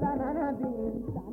Da da da da da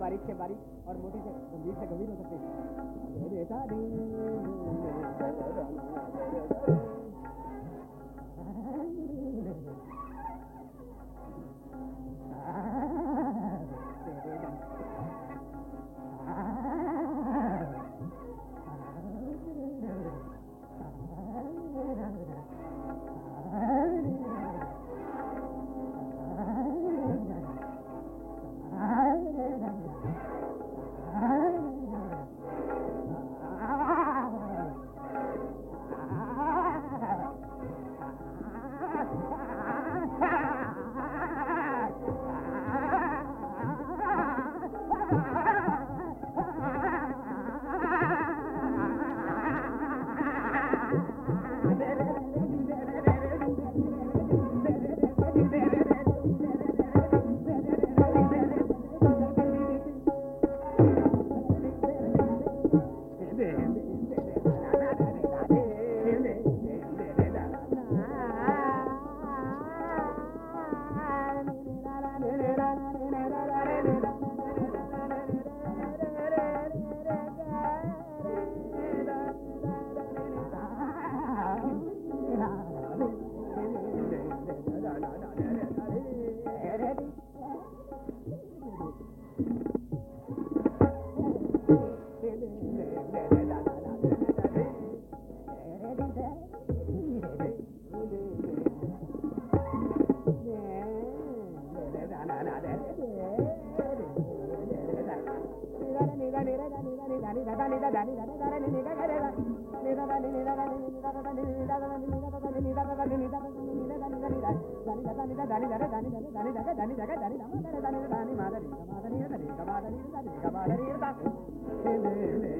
बारीक से बारीक और मोटी से गंभीर से गंभीर हो सकते మాదరి మాదరి మాదరి మాదరి మాదరి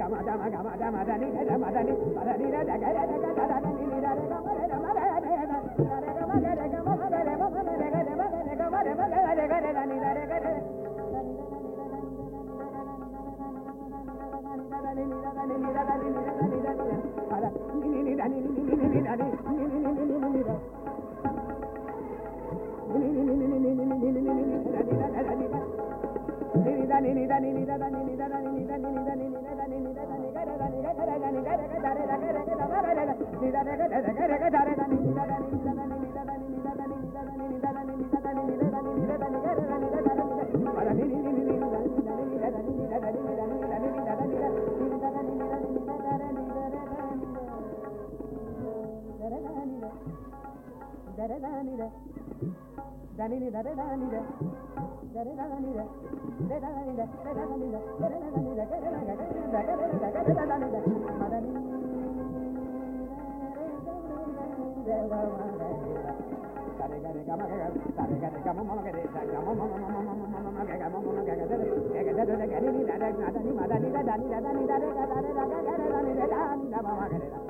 గమ గమ గమ గమ దని గమ దని పదని దగ్గర దగ్గర da da da da నిర దని నిర దా నిర దరి దా నిర దే దా నిర దే దా నిర దరి దా నిర గరి దా గరి దా గరి దా గరి దా నిర మదని గరి గరి గమ గరి గరి గరి గమ మన గరి గమ మన మన మన మన మన గరి గమ మన గరి గరి గరి గరి గరి గరి ని దా దా ని మదని దా దా ని దా దా ని దా దా దా దా దా దా దా ని దా ని దా మా గరి దా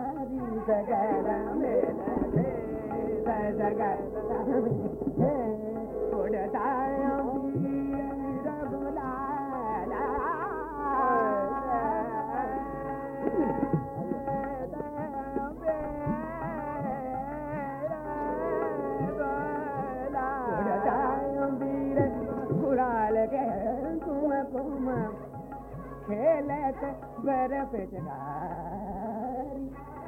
सगरे बर्फ तायो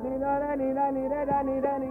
Da da da da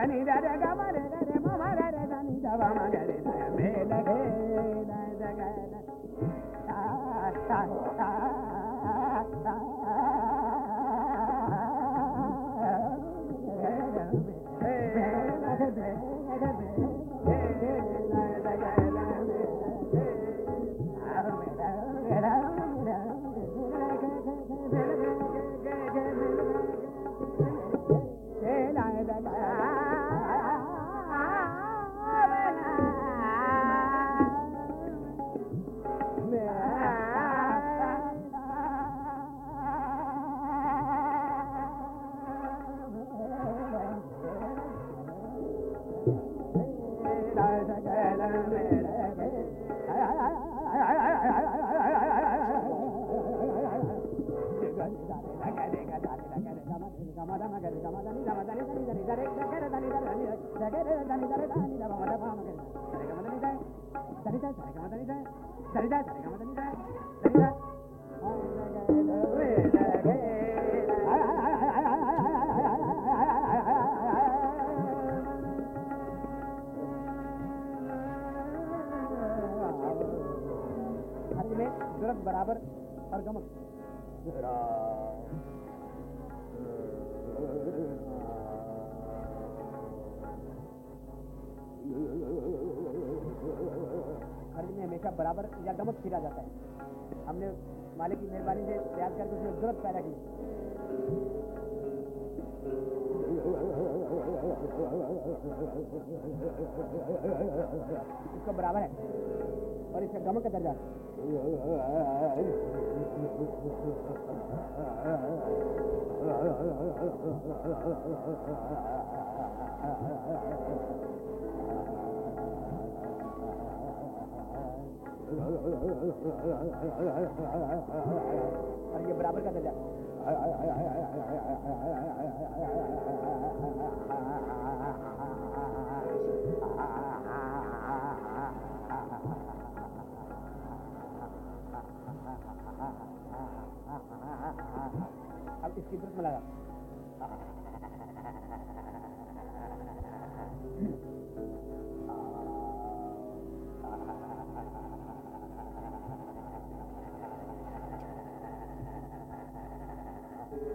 దని దరగ बराबर और गमक खर्च में हमेशा बराबर या गमक फिरा जाता है। हमने मालिक की मेहरबानी से प्रयास करके उसमें ज़रूरत पैदा की। इसका बराबर है और इसका गमक का दर्जा। ये बराबर का दर्जा अब इसकी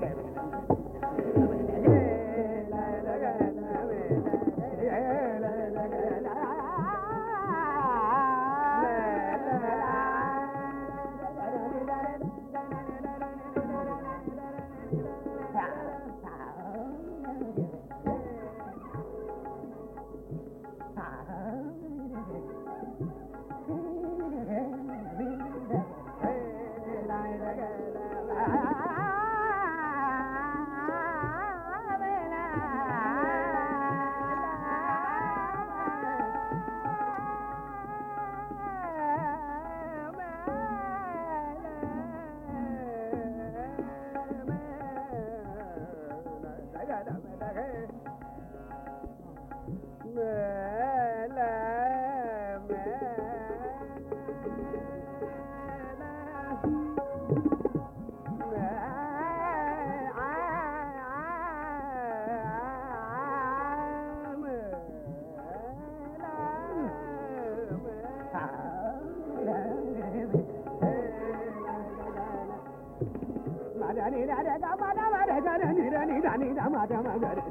cái này là cái gì ಗಮ ಗರಿ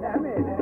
ダメだ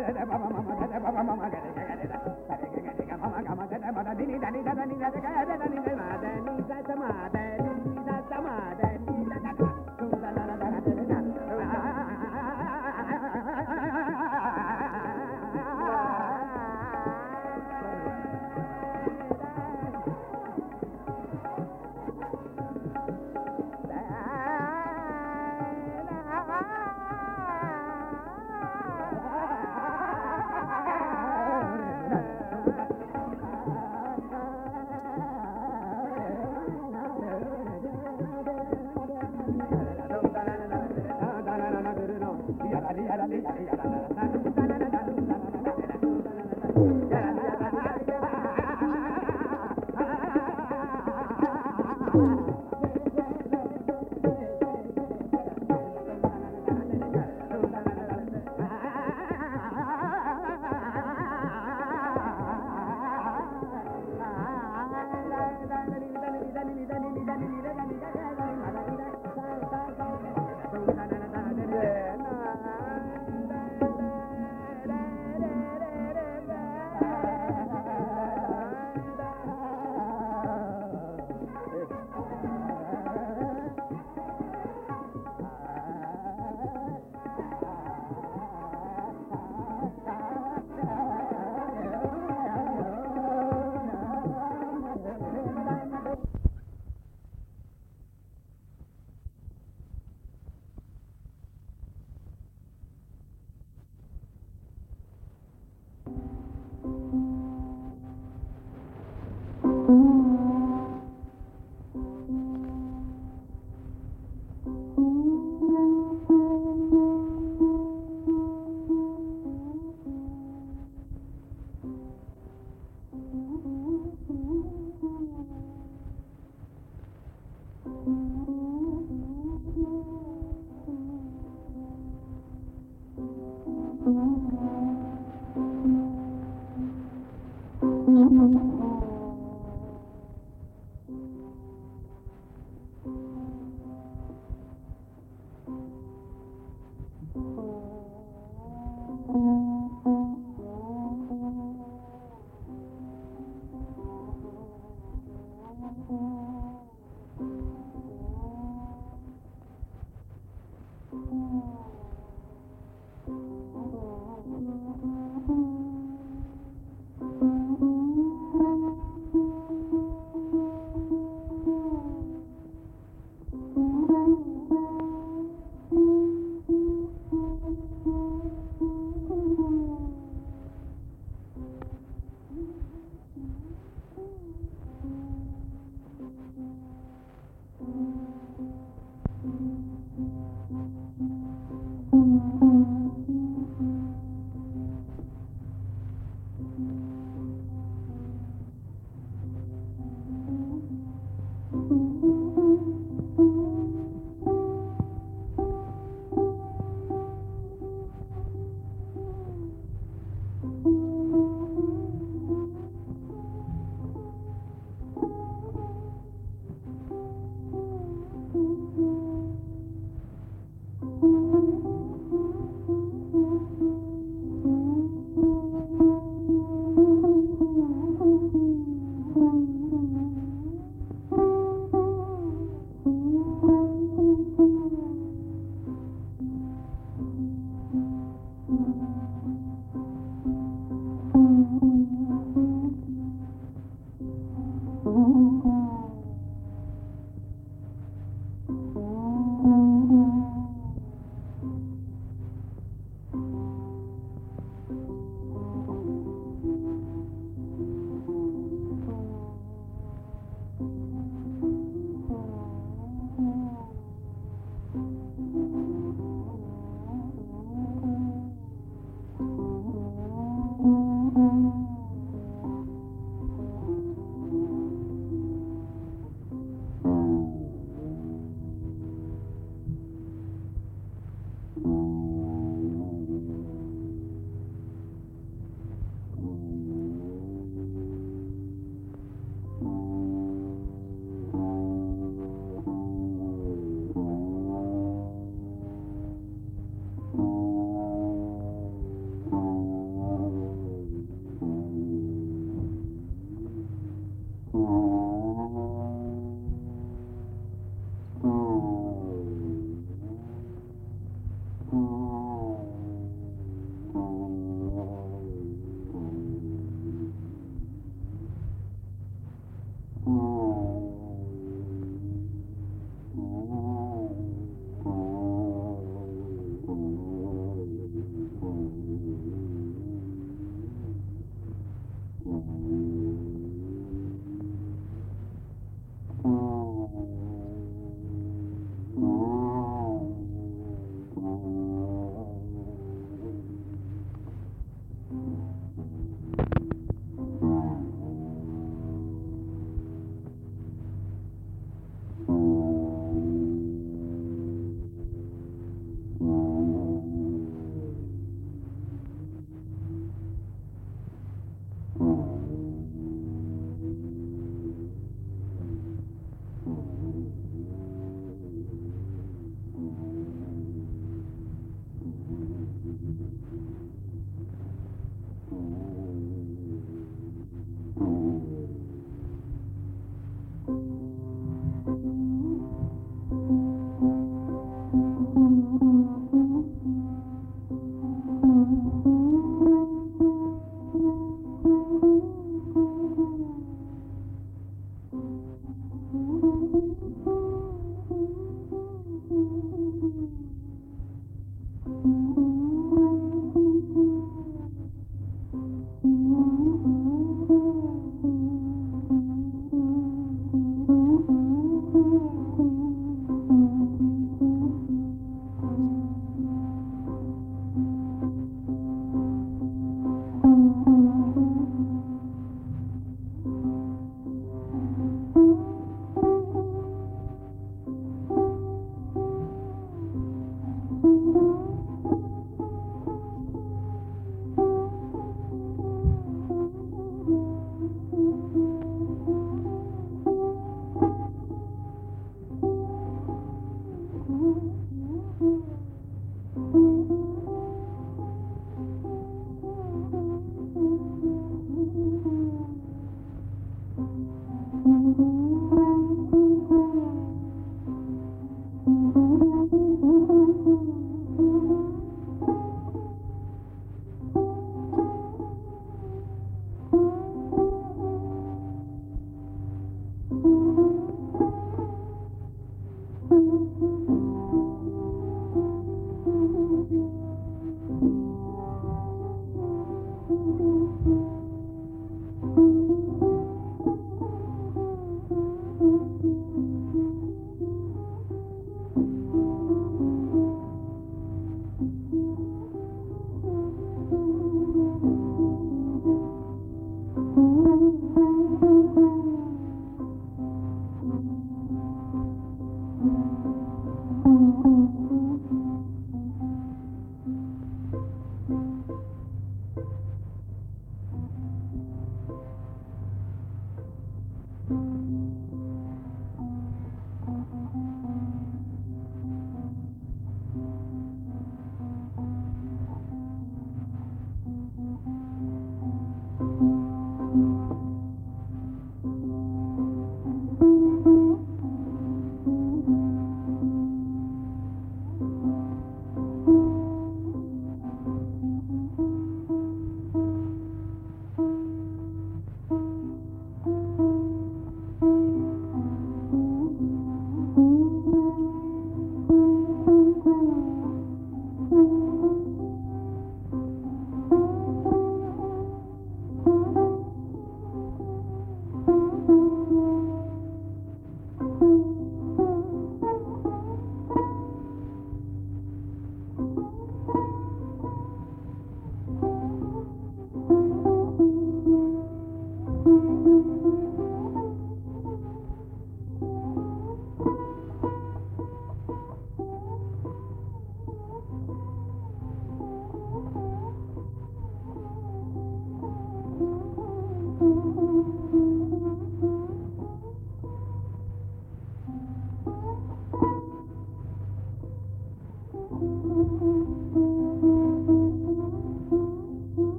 nee, nee, nee,